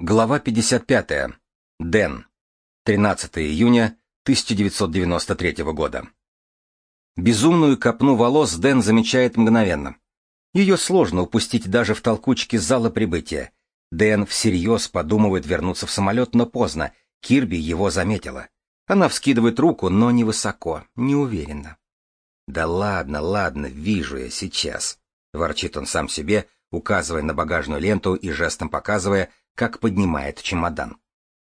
Глава 55. Дэн. 13 июня 1993 года. Безумную копну волос Дэн замечает мгновенно. Ее сложно упустить даже в толкучке зала прибытия. Дэн всерьез подумывает вернуться в самолет, но поздно. Кирби его заметила. Она вскидывает руку, но невысоко, неуверенно. «Да ладно, ладно, вижу я сейчас», — ворчит он сам себе, указывая на багажную ленту и жестом показывая, как поднимает чемодан.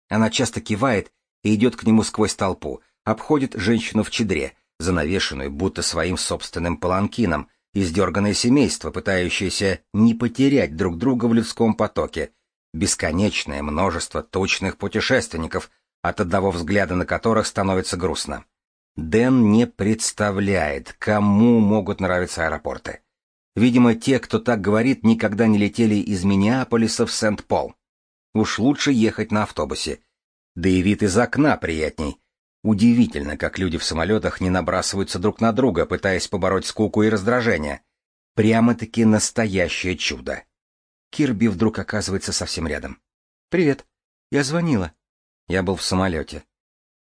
Она часто кивает и идет к нему сквозь толпу, обходит женщину в чедре, занавешенную будто своим собственным паланкином, издерганное семейство, пытающееся не потерять друг друга в людском потоке, бесконечное множество точных путешественников, от одного взгляда на которых становится грустно. Дэн не представляет, кому могут нравиться аэропорты. Видимо, те, кто так говорит, никогда не летели из Миннеаполиса в Сент-Пол. Уж лучше ехать на автобусе. Да и вид из окна приятней. Удивительно, как люди в самолетах не набрасываются друг на друга, пытаясь побороть скуку и раздражение. Прямо-таки настоящее чудо. Кирби вдруг оказывается совсем рядом. «Привет. Я звонила». Я был в самолете.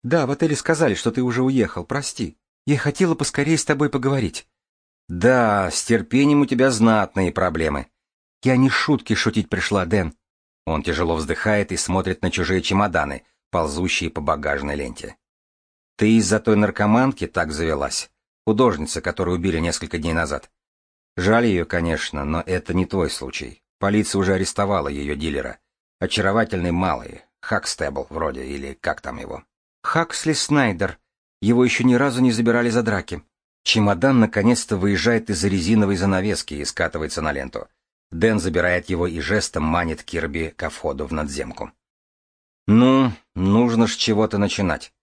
«Да, в отеле сказали, что ты уже уехал. Прости. Я хотела поскорее с тобой поговорить». «Да, с терпением у тебя знатные проблемы». «Я не шутки шутить пришла, Дэн. Он тяжело вздыхает и смотрит на чужие чемоданы, ползущие по багажной ленте. «Ты из-за той наркоманки так завелась? Художница, которую убили несколько дней назад?» «Жаль ее, конечно, но это не твой случай. Полиция уже арестовала ее дилера. Очаровательный малый, Хакстебл вроде, или как там его?» «Хаксли Снайдер. Его еще ни разу не забирали за драки». Чемодан наконец-то выезжает из-за резиновой занавески и скатывается на ленту. Дэн забирает его и жестом манит Кирби ко входу в надземку. «Ну, нужно ж чего-то начинать».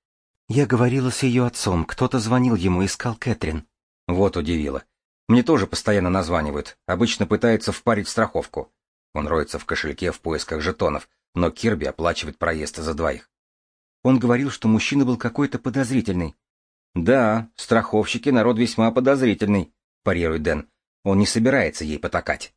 «Я говорила с ее отцом. Кто-то звонил ему, искал Кэтрин». Вот удивило. Мне тоже постоянно названивают. Обычно пытаются впарить страховку. Он роется в кошельке в поисках жетонов, но Кирби оплачивает проезд за двоих. Он говорил, что мужчина был какой-то подозрительный. «Да, страховщики народ весьма подозрительный», — парирует Дэн. «Он не собирается ей потакать».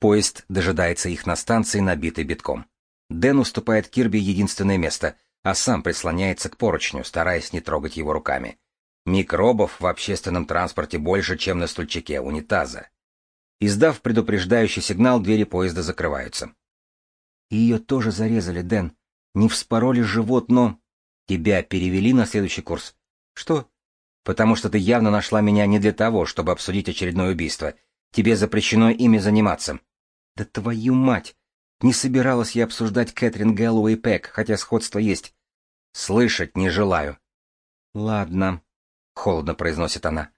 Поезд дожидается их на станции, набитый битком. Дэн уступает Кирби единственное место, а сам прислоняется к поручню, стараясь не трогать его руками. Микробов в общественном транспорте больше, чем на стульчике унитаза. Издав предупреждающий сигнал, двери поезда закрываются. Ее тоже зарезали, Дэн. Не вспороли живот, но... Тебя перевели на следующий курс. Что? Потому что ты явно нашла меня не для того, чтобы обсудить очередное убийство. Тебе запрещено ими заниматься. Да твою мать! Не собиралась я обсуждать Кэтрин Гэллоуэй Пэк, хотя сходство есть. Слышать не желаю. Ладно, — холодно произносит она.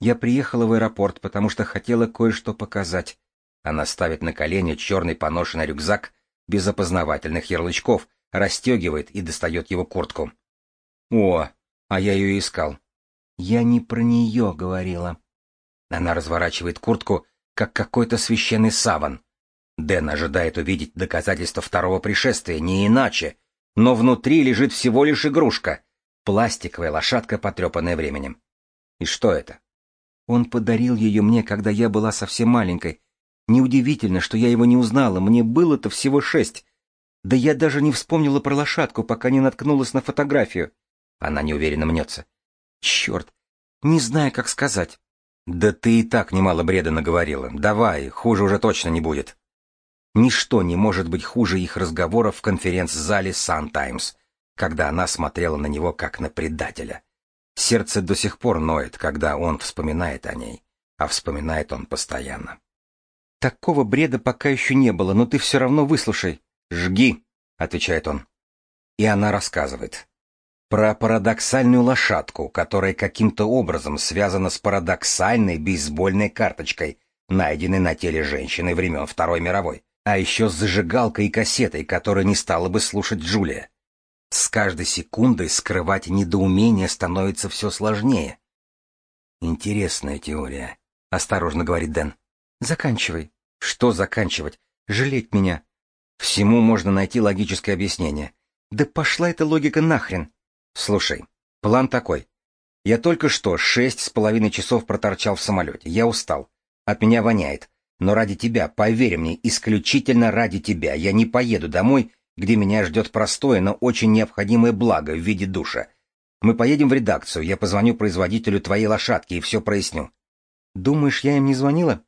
Я приехала в аэропорт, потому что хотела кое-что показать. Она ставит на колени черный поношенный рюкзак без опознавательных ярлычков, расстегивает и достает его куртку. О, а я ее искал. Я не про нее говорила. Она разворачивает куртку, как какой-то священный саван. Дэн ожидает увидеть доказательства второго пришествия, не иначе. Но внутри лежит всего лишь игрушка. Пластиковая лошадка, потрепанная временем. И что это? Он подарил ее мне, когда я была совсем маленькой. Неудивительно, что я его не узнала, мне было-то всего шесть. Да я даже не вспомнила про лошадку, пока не наткнулась на фотографию. Она неуверенно мнется. Черт, не знаю, как сказать. Да ты и так немало бреда наговорила. Давай, хуже уже точно не будет. Ничто не может быть хуже их разговоров в конференц-зале Sun Times, когда она смотрела на него как на предателя. Сердце до сих пор ноет, когда он вспоминает о ней, а вспоминает он постоянно. «Такого бреда пока еще не было, но ты все равно выслушай». «Жги», — отвечает он. И она рассказывает. Про парадоксальную лошадку, которая каким-то образом связана с парадоксальной бейсбольной карточкой, найденной на теле женщины времен Второй мировой а еще с зажигалкой и кассетой, которая не стала бы слушать Джулия. С каждой секундой скрывать недоумение становится все сложнее. Интересная теория, — осторожно говорит Дэн. Заканчивай. Что заканчивать? Жалеть меня. Всему можно найти логическое объяснение. Да пошла эта логика нахрен. Слушай, план такой. Я только что шесть с половиной часов проторчал в самолете. Я устал. От меня воняет. Но ради тебя, поверь мне, исключительно ради тебя, я не поеду домой где меня ждет простое, но очень необходимое благо в виде душа. Мы поедем в редакцию, я позвоню производителю твоей лошадки и все проясню. Думаешь, я им не звонила?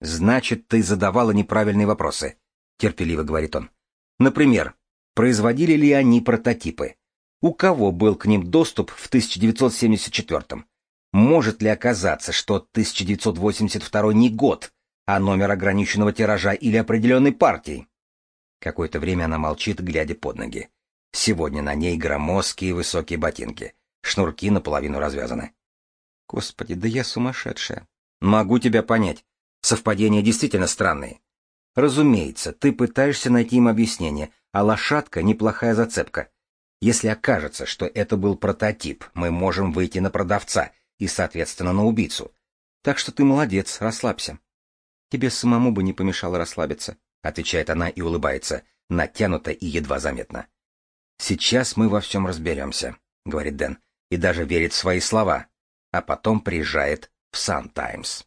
Значит, ты задавала неправильные вопросы, терпеливо говорит он. Например, производили ли они прототипы? У кого был к ним доступ в 1974-м? Может ли оказаться, что 1982 не год, а номер ограниченного тиража или определенной партии? Какое-то время она молчит, глядя под ноги. Сегодня на ней громоздкие высокие ботинки. Шнурки наполовину развязаны. Господи, да я сумасшедшая. Могу тебя понять. Совпадения действительно странные. Разумеется, ты пытаешься найти им объяснение, а лошадка — неплохая зацепка. Если окажется, что это был прототип, мы можем выйти на продавца и, соответственно, на убийцу. Так что ты молодец, расслабься. Тебе самому бы не помешало расслабиться, отвечает она и улыбается, натянуто и едва заметно. Сейчас мы во всем разберемся, говорит Дэн, и даже верит в свои слова, а потом приезжает в Сан Таймс.